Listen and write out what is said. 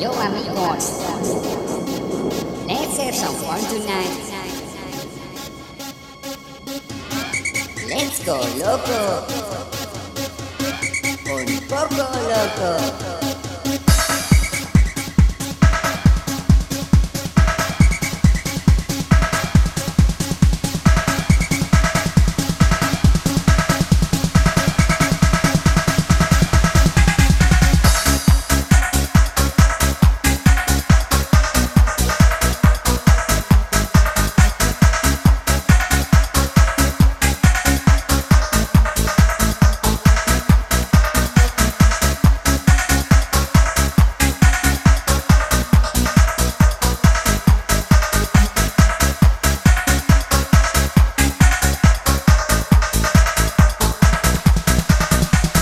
Yo amigos, let's have some fun tonight. Let's go loco. Un poco loco.